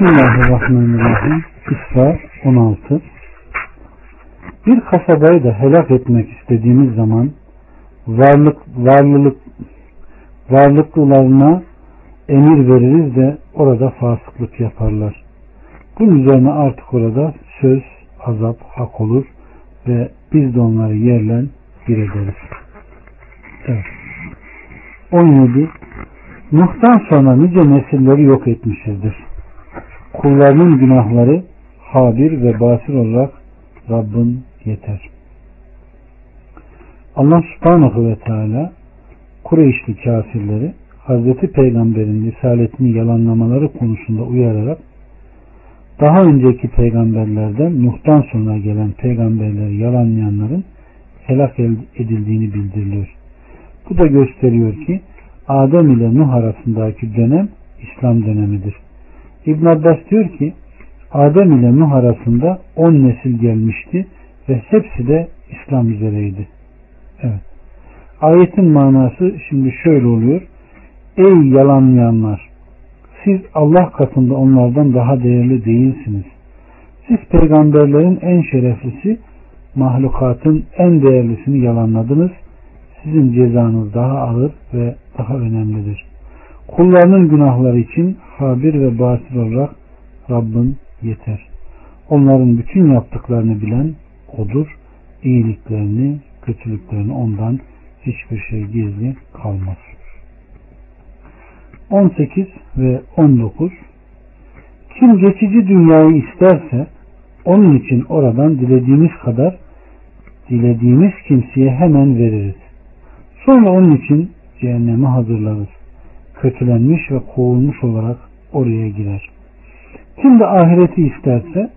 Bismillahirrahmanirrahim. İsra 16 Bir kasabayı da helak etmek istediğimiz zaman varlık, varlılık, varlıklılarına emir veririz de orada fasıklık yaparlar. Bunun üzerine artık orada söz, azap, hak olur ve biz de onları yerle bir ederiz. Evet. 17 Nuh'tan sonra nice nesilleri yok etmişizdir. Kullarının günahları habir ve basir olarak Rabbin yeter. Allah subhanahu ve teala Kureyşli kafirleri Hazreti Peygamber'in risaletini yalanlamaları konusunda uyararak daha önceki peygamberlerden Nuh'tan sonra gelen peygamberleri yalanlayanların helak edildiğini bildiriyor. Bu da gösteriyor ki Adem ile Nuh arasındaki dönem İslam dönemidir. İbn Abbas diyor ki Adem ile Nuh arasında on nesil gelmişti ve hepsi de İslam üzereydi. Evet. Ayetin manası şimdi şöyle oluyor. Ey yalanlayanlar! Siz Allah katında onlardan daha değerli değilsiniz. Siz peygamberlerin en şereflisi, mahlukatın en değerlisini yalanladınız. Sizin cezanız daha ağır ve daha önemlidir. Kullarının günahları için habir ve basir olarak Rabbin yeter. Onların bütün yaptıklarını bilen odur. İyiliklerini, kötülüklerini ondan hiçbir şey gizli kalmaz. 18 ve 19 Kim geçici dünyayı isterse onun için oradan dilediğimiz kadar dilediğimiz kimseye hemen veririz. Sonra onun için cehennemi hazırlarız. Kötülenmiş ve kovulmuş olarak oraya girer. Kim de ahireti isterse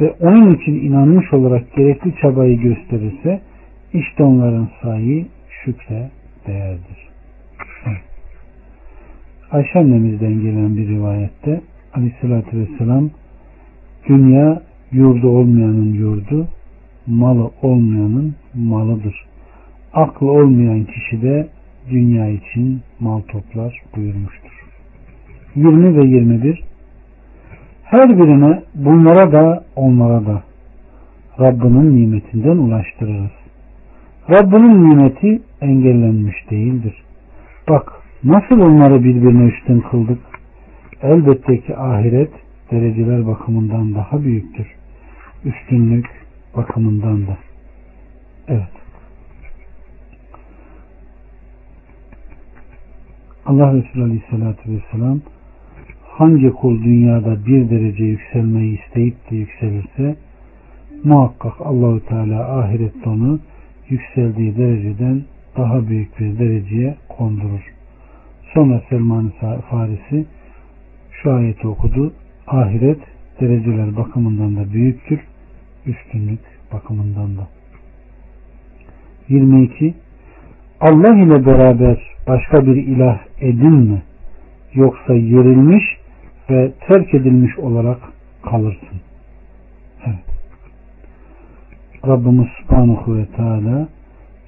ve onun için inanmış olarak gerekli çabayı gösterirse işte onların sayı şükre değerdir. Ayşe annemizden gelen bir rivayette aleyhissalatü vesselam dünya yurdu olmayanın yurdu malı olmayanın malıdır. Aklı olmayan kişi de dünya için mal toplar buyurmuştur. 20 ve 21 Her birine bunlara da onlara da Rabbinin nimetinden ulaştırırız. Rabbinin nimeti engellenmiş değildir. Bak nasıl onları birbirine üstün kıldık. Elbette ki ahiret dereceler bakımından daha büyüktür. Üstünlük bakımından da. Evet. Allah Resulü Aleyhisselatü Vesselam hangi kul dünyada bir derece yükselmeyi isteyip de yükselirse muhakkak Allahu Teala ahirette onu yükseldiği dereceden daha büyük bir dereceye kondurur. Sonra Selman Farisi şu ayeti okudu. Ahiret dereceler bakımından da büyüktür. Üstünlük bakımından da. 22 Allah ile beraber başka bir ilah edinme yoksa yerilmiş ve terk edilmiş olarak kalırsın. Evet. Rabbimiz Subhanahu ve Teala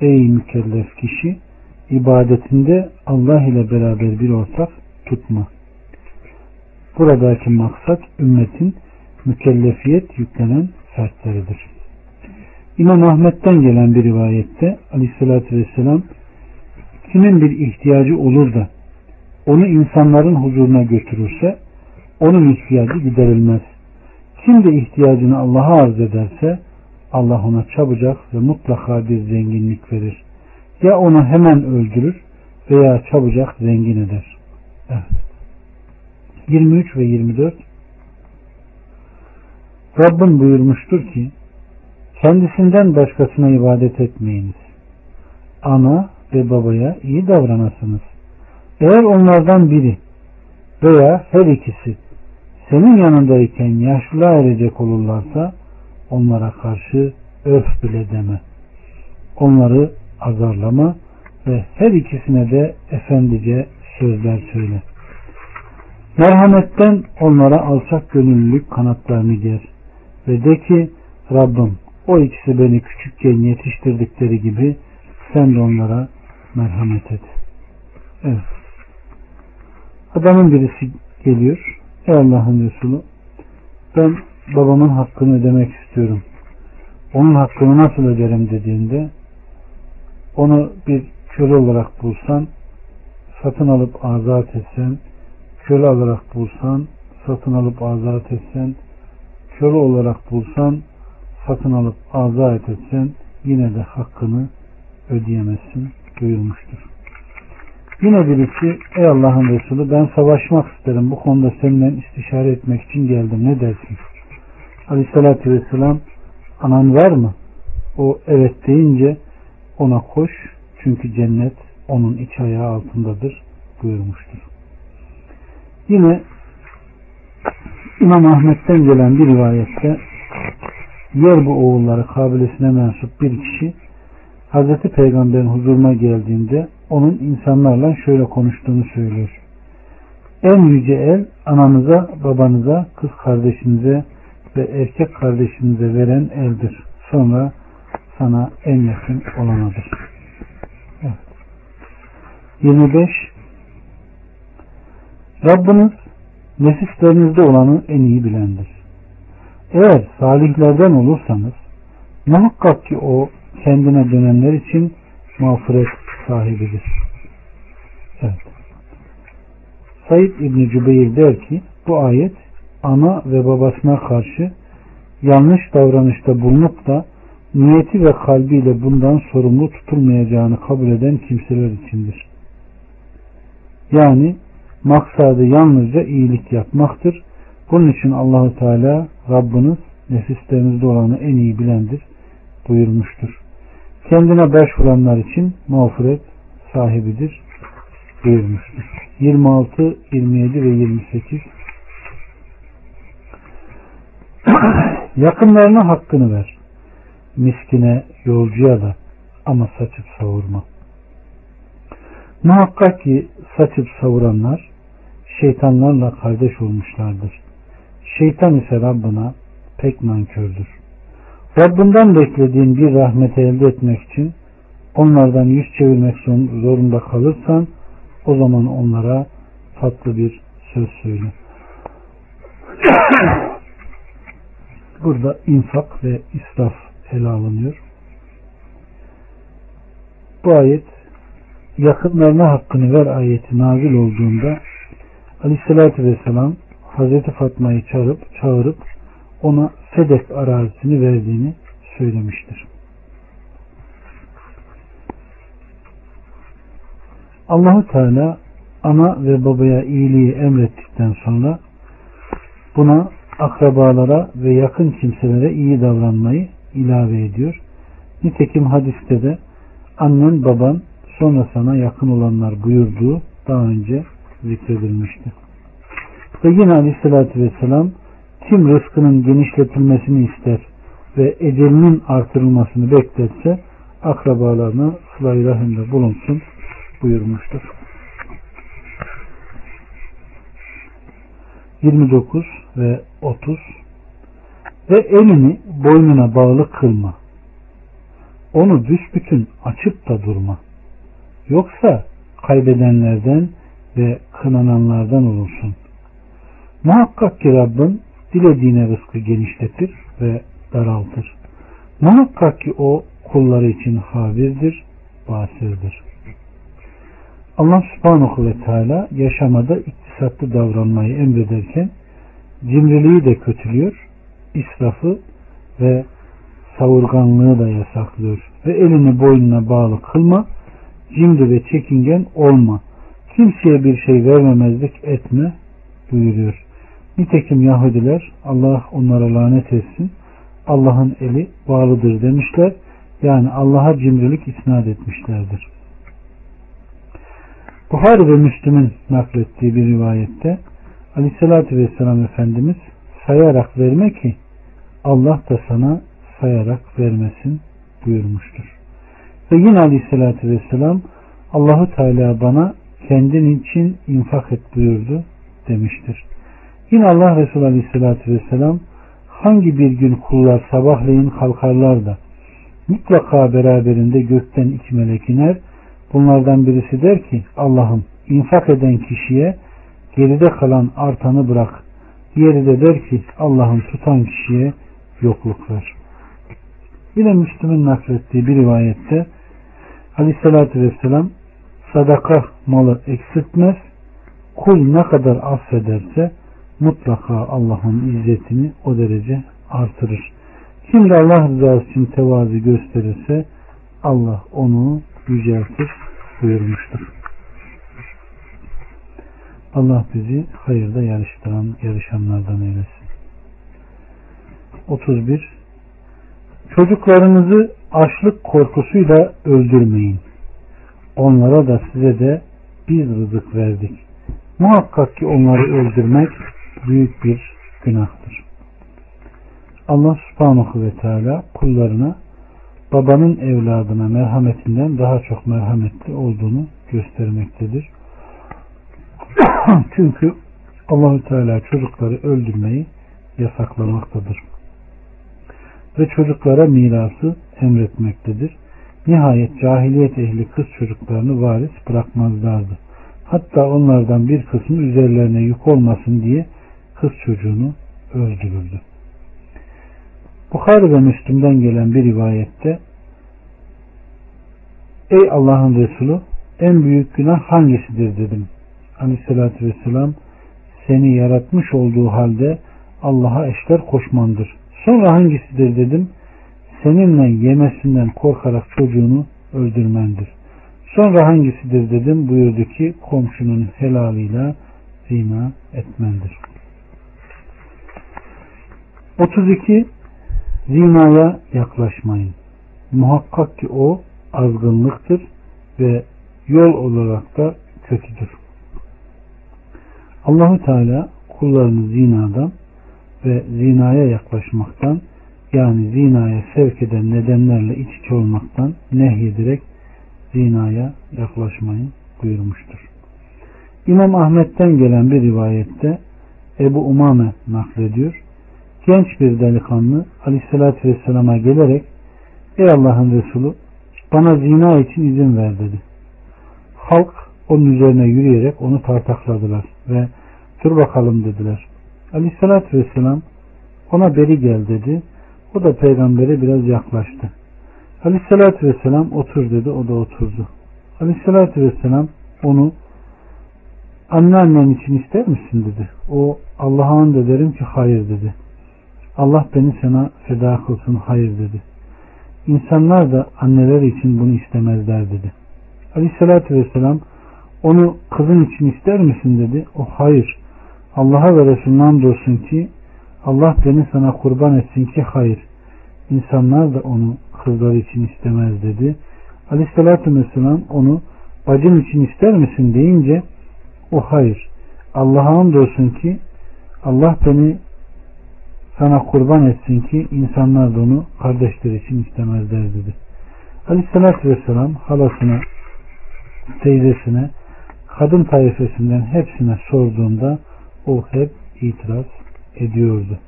ey mükellef kişi ibadetinde Allah ile beraber bir ortak tutma. Buradaki maksat ümmetin mükellefiyet yüklenen fertleridir. İmam Ahmet'ten gelen bir rivayette aleyhissalatü vesselam kimin bir ihtiyacı olur da onu insanların huzuruna götürürse onun ihtiyacı giderilmez. Kim de ihtiyacını Allah'a arz ederse Allah ona çabucak ve mutlaka bir zenginlik verir. Ya onu hemen öldürür veya çabucak zengin eder. Evet. 23 ve 24 Rabbim buyurmuştur ki kendisinden başkasına ibadet etmeyiniz. Ana ve babaya iyi davranasınız. Eğer onlardan biri veya her ikisi senin yanındayken yaşlılığa erecek olurlarsa onlara karşı öf bile deme. Onları azarlama ve her ikisine de efendice sözler söyle. Merhametten onlara alçak gönüllülük kanatlarını ger ve de ki Rabbim o ikisi beni küçükken yetiştirdikleri gibi sen de onlara merhamet et. Evet. Adamın birisi geliyor Ey Allah'ın Resulü ben babamın hakkını ödemek istiyorum. Onun hakkını nasıl öderim dediğinde onu bir köle olarak bulsan satın alıp azat etsen köle olarak bulsan satın alıp azat etsen köle olarak bulsan satın alıp azat etsen yine de hakkını ödeyemezsin buyurmuştur. Yine birisi ey Allah'ın Resulü ben savaşmak isterim bu konuda seninle istişare etmek için geldim ne dersin? Aleyhissalatü Vesselam anan var mı? O evet deyince ona koş çünkü cennet onun iç ayağı altındadır buyurmuştur. Yine İmam Ahmet'ten gelen bir rivayette yer bu oğulları kabilesine mensup bir kişi Hazreti Peygamber'in huzuruna geldiğinde onun insanlarla şöyle konuştuğunu söylüyor. En yüce el ananıza, babanıza, kız kardeşinize ve erkek kardeşinize veren eldir. Sonra sana en yakın olanadır. Evet. 25 Rabbiniz nefislerinizde olanı en iyi bilendir. Eğer salihlerden olursanız muhakkak ki o kendine dönenler için mağfiret sahibidir. Evet. Said İbni Cübeyr der ki bu ayet ana ve babasına karşı yanlış davranışta bulunup da niyeti ve kalbiyle bundan sorumlu tutulmayacağını kabul eden kimseler içindir. Yani maksadı yalnızca iyilik yapmaktır. Bunun için Allahu Teala Rabbiniz nefislerinizde olanı en iyi bilendir buyurmuştur. Kendine başvuranlar için mağfiret sahibidir buyurmuştur. 26, 27 ve 28 Yakınlarına hakkını ver. Miskine, yolcuya da ama saçıp savurma. Muhakkak ki saçıp savuranlar şeytanlarla kardeş olmuşlardır. Şeytan ise Rabbına pek nankördür. Rabbinden beklediğin bir rahmet elde etmek için onlardan yüz çevirmek zorunda kalırsan o zaman onlara tatlı bir söz söyle. Burada infak ve israf ele alınıyor. Bu ayet yakınlarına hakkını ver ayeti nazil olduğunda Aleyhisselatü Vesselam Hazreti Fatma'yı çağırıp, çağırıp ona Fedek arazisini verdiğini söylemiştir. Allahu Teala ana ve babaya iyiliği emrettikten sonra buna akrabalara ve yakın kimselere iyi davranmayı ilave ediyor. Nitekim hadiste de annen baban sonra sana yakın olanlar buyurduğu daha önce zikredilmişti. Ve yine aleyhissalatü vesselam kim rızkının genişletilmesini ister ve ecelinin artırılmasını bekletse akrabalarına sıla-i rahimde bulunsun buyurmuştur. 29 ve 30 ve elini boynuna bağlı kılma. Onu büsbütün açıp da durma. Yoksa kaybedenlerden ve kınananlardan olursun. Muhakkak ki Rabbin dilediğine rızkı genişletir ve daraltır. Muhakkak ki o kulları için habirdir, basirdir. Allah subhanahu ve teala yaşamada iktisatlı davranmayı emrederken cimriliği de kötülüyor, israfı ve savurganlığı da yasaklıyor. Ve elini boynuna bağlı kılma, cimri ve çekingen olma. Kimseye bir şey vermemezlik etme buyuruyor. Nitekim Yahudiler Allah onlara lanet etsin. Allah'ın eli bağlıdır demişler. Yani Allah'a cimrilik isnat etmişlerdir. Buhari ve Müslüm'ün naklettiği bir rivayette Aleyhisselatü Vesselam Efendimiz sayarak verme ki Allah da sana sayarak vermesin buyurmuştur. Ve yine Aleyhisselatü Vesselam Allahu Teala bana kendin için infak et buyurdu demiştir. Yine Allah Resulü Aleyhisselatü Vesselam hangi bir gün kullar sabahleyin kalkarlar da mutlaka beraberinde gökten iki melek iner. Bunlardan birisi der ki Allah'ım infak eden kişiye geride kalan artanı bırak Diğeri de der ki Allah'ın tutan kişiye yokluk ver. Yine Müslüm'ün naklettiği bir rivayette Aleyhisselatü Vesselam sadaka malı eksiltmez. Kul ne kadar affederse mutlaka Allah'ın izzetini o derece artırır. Kim de Allah rızası için tevazu gösterirse Allah onu yüceltir buyurmuştur. Allah bizi hayırda yarıştıran, yarışanlardan eylesin. 31. Çocuklarınızı açlık korkusuyla öldürmeyin. Onlara da size de biz rızık verdik. Muhakkak ki onları öldürmek büyük bir günahtır. Allah subhanahu ve teala kullarına babanın evladına merhametinden daha çok merhametli olduğunu göstermektedir. Çünkü Allahü Teala çocukları öldürmeyi yasaklamaktadır. Ve çocuklara mirası emretmektedir. Nihayet cahiliyet ehli kız çocuklarını varis bırakmazlardı. Hatta onlardan bir kısmı üzerlerine yük olmasın diye kız çocuğunu öldürürdü. Bukhari ve Müslüm'den gelen bir rivayette Ey Allah'ın Resulü en büyük günah hangisidir dedim. Aleyhissalatü Vesselam seni yaratmış olduğu halde Allah'a eşler koşmandır. Sonra hangisidir dedim. Seninle yemesinden korkarak çocuğunu öldürmendir. Sonra hangisidir dedim. Buyurdu ki komşunun helalıyla zina etmendir. 32 Zinaya yaklaşmayın. Muhakkak ki o azgınlıktır ve yol olarak da kötüdür. Allahu Teala kullarını zinadan ve zinaya yaklaşmaktan yani zinaya sevk eden nedenlerle iç içe olmaktan nehyederek zinaya yaklaşmayın buyurmuştur. İmam Ahmet'ten gelen bir rivayette Ebu Umame naklediyor genç bir delikanlı aleyhissalatü vesselama gelerek ey Allah'ın Resulü bana zina için izin ver dedi. Halk onun üzerine yürüyerek onu tartakladılar ve dur bakalım dediler. Aleyhissalatü vesselam ona beri gel dedi. O da peygambere biraz yaklaştı. Aleyhissalatü vesselam otur dedi. O da oturdu. Aleyhissalatü vesselam onu anneannen için ister misin dedi. O Allah'a and ederim ki hayır dedi. Allah beni sana feda kılsın hayır dedi. İnsanlar da anneler için bunu istemezler dedi. Aleyhissalatü vesselam onu kızın için ister misin dedi. O hayır. Allah'a ve Resulü'nün olsun ki Allah beni sana kurban etsin ki hayır. İnsanlar da onu kızları için istemez dedi. Aleyhissalatü vesselam onu bacım için ister misin deyince o hayır. Allah'a olsun ki Allah beni sana kurban etsin ki insanlar da onu kardeşler için istemezler dedi. Aleyhissalatü vesselam halasına, teyzesine, kadın tayfesinden hepsine sorduğunda o hep itiraz ediyordu.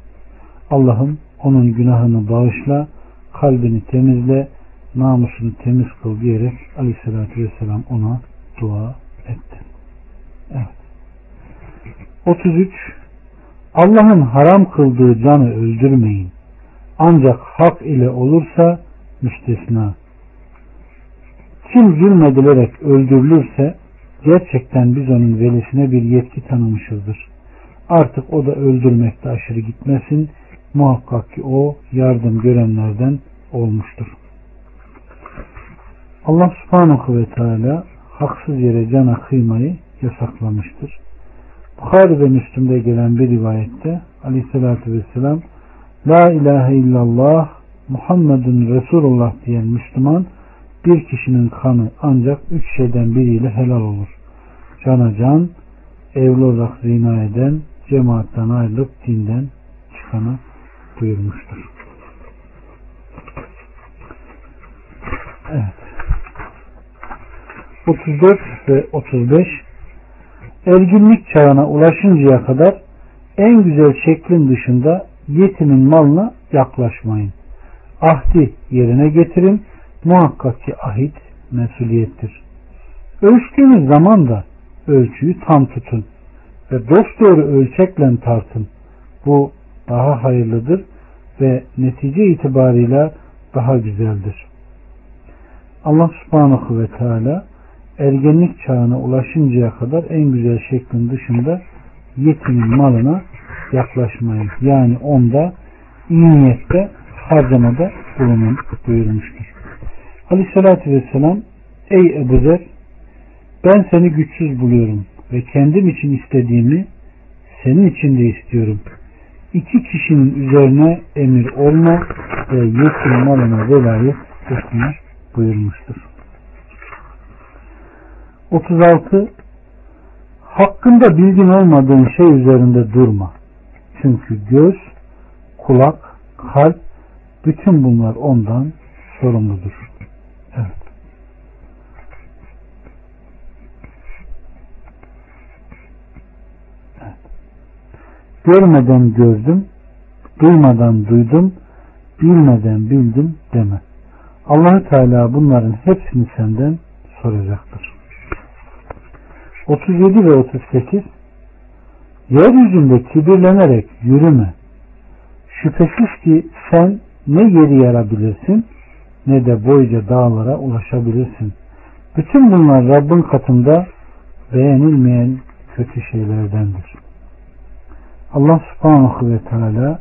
Allah'ım onun günahını bağışla, kalbini temizle, namusunu temiz kıl diyerek aleyhissalatü vesselam ona dua etti. Evet. 33 Allah'ın haram kıldığı canı öldürmeyin. Ancak hak ile olursa müstesna. Kim zulmedilerek öldürülürse gerçekten biz onun velisine bir yetki tanımışızdır. Artık o da öldürmekte aşırı gitmesin. Muhakkak ki o yardım görenlerden olmuştur. Allah subhanahu ve teala haksız yere cana kıymayı yasaklamıştır. Bukhari ve Müslüm'de gelen bir rivayette aleyhissalatü vesselam La ilahe illallah Muhammedun Resulullah diyen Müslüman bir kişinin kanı ancak üç şeyden biriyle helal olur. Cana can, evli olarak zina eden, cemaatten ayrılıp dinden çıkanı buyurmuştur. Evet. 34 ve 35 erginlik çağına ulaşıncaya kadar en güzel şeklin dışında yetimin malına yaklaşmayın. Ahdi yerine getirin. Muhakkak ki ahit mesuliyettir. Ölçtüğünüz zaman da ölçüyü tam tutun ve dosdoğru ölçekle tartın. Bu daha hayırlıdır ve netice itibarıyla daha güzeldir. Allah subhanahu ve teala ergenlik çağına ulaşıncaya kadar en güzel şeklin dışında yetimin malına yaklaşmayın. Yani onda iyi niyette harcamada bulunun buyurmuştur. Aleyhissalatü vesselam Ey Ebu Zer ben seni güçsüz buluyorum ve kendim için istediğimi senin için de istiyorum. İki kişinin üzerine emir olma ve yetim malına velayet etme buyurmuştur. 36 Hakkında bilgin olmadığın şey üzerinde durma. Çünkü göz, kulak, kalp bütün bunlar ondan sorumludur. Evet. Görmeden gördüm, duymadan duydum, bilmeden bildim deme. allah Teala bunların hepsini senden soracaktır. 37 ve 38 Yeryüzünde kibirlenerek yürüme. Şüphesiz ki sen ne yeri yarabilirsin ne de boyca dağlara ulaşabilirsin. Bütün bunlar Rabbin katında beğenilmeyen kötü şeylerdendir. Allah subhanahu ve teala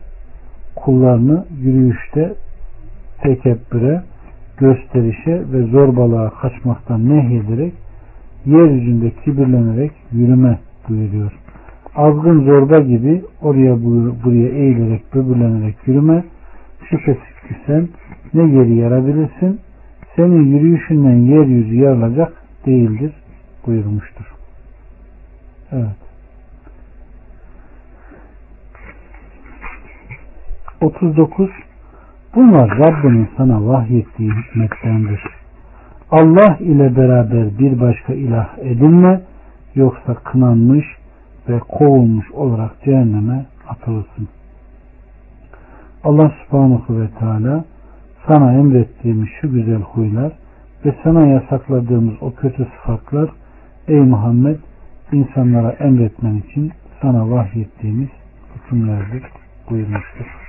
kullarını yürüyüşte tekebbüre, gösterişe ve zorbalığa kaçmaktan nehyederek yeryüzünde kibirlenerek yürüme buyuruyor. Azgın zorba gibi oraya buraya eğilerek böbürlenerek yürüme. Şüphesiz ki sen ne yeri yarabilirsin? Senin yürüyüşünden yeryüzü yarılacak değildir buyurmuştur. Evet. 39 Bunlar Rabbinin sana vahyettiği hikmettendir. Allah ile beraber bir başka ilah edinme yoksa kınanmış ve kovulmuş olarak cehenneme atılırsın. Allah subhanahu ve teala sana emrettiğimiz şu güzel huylar ve sana yasakladığımız o kötü sıfatlar ey Muhammed insanlara emretmen için sana vahyettiğimiz hükümlerdir buyurmuştur.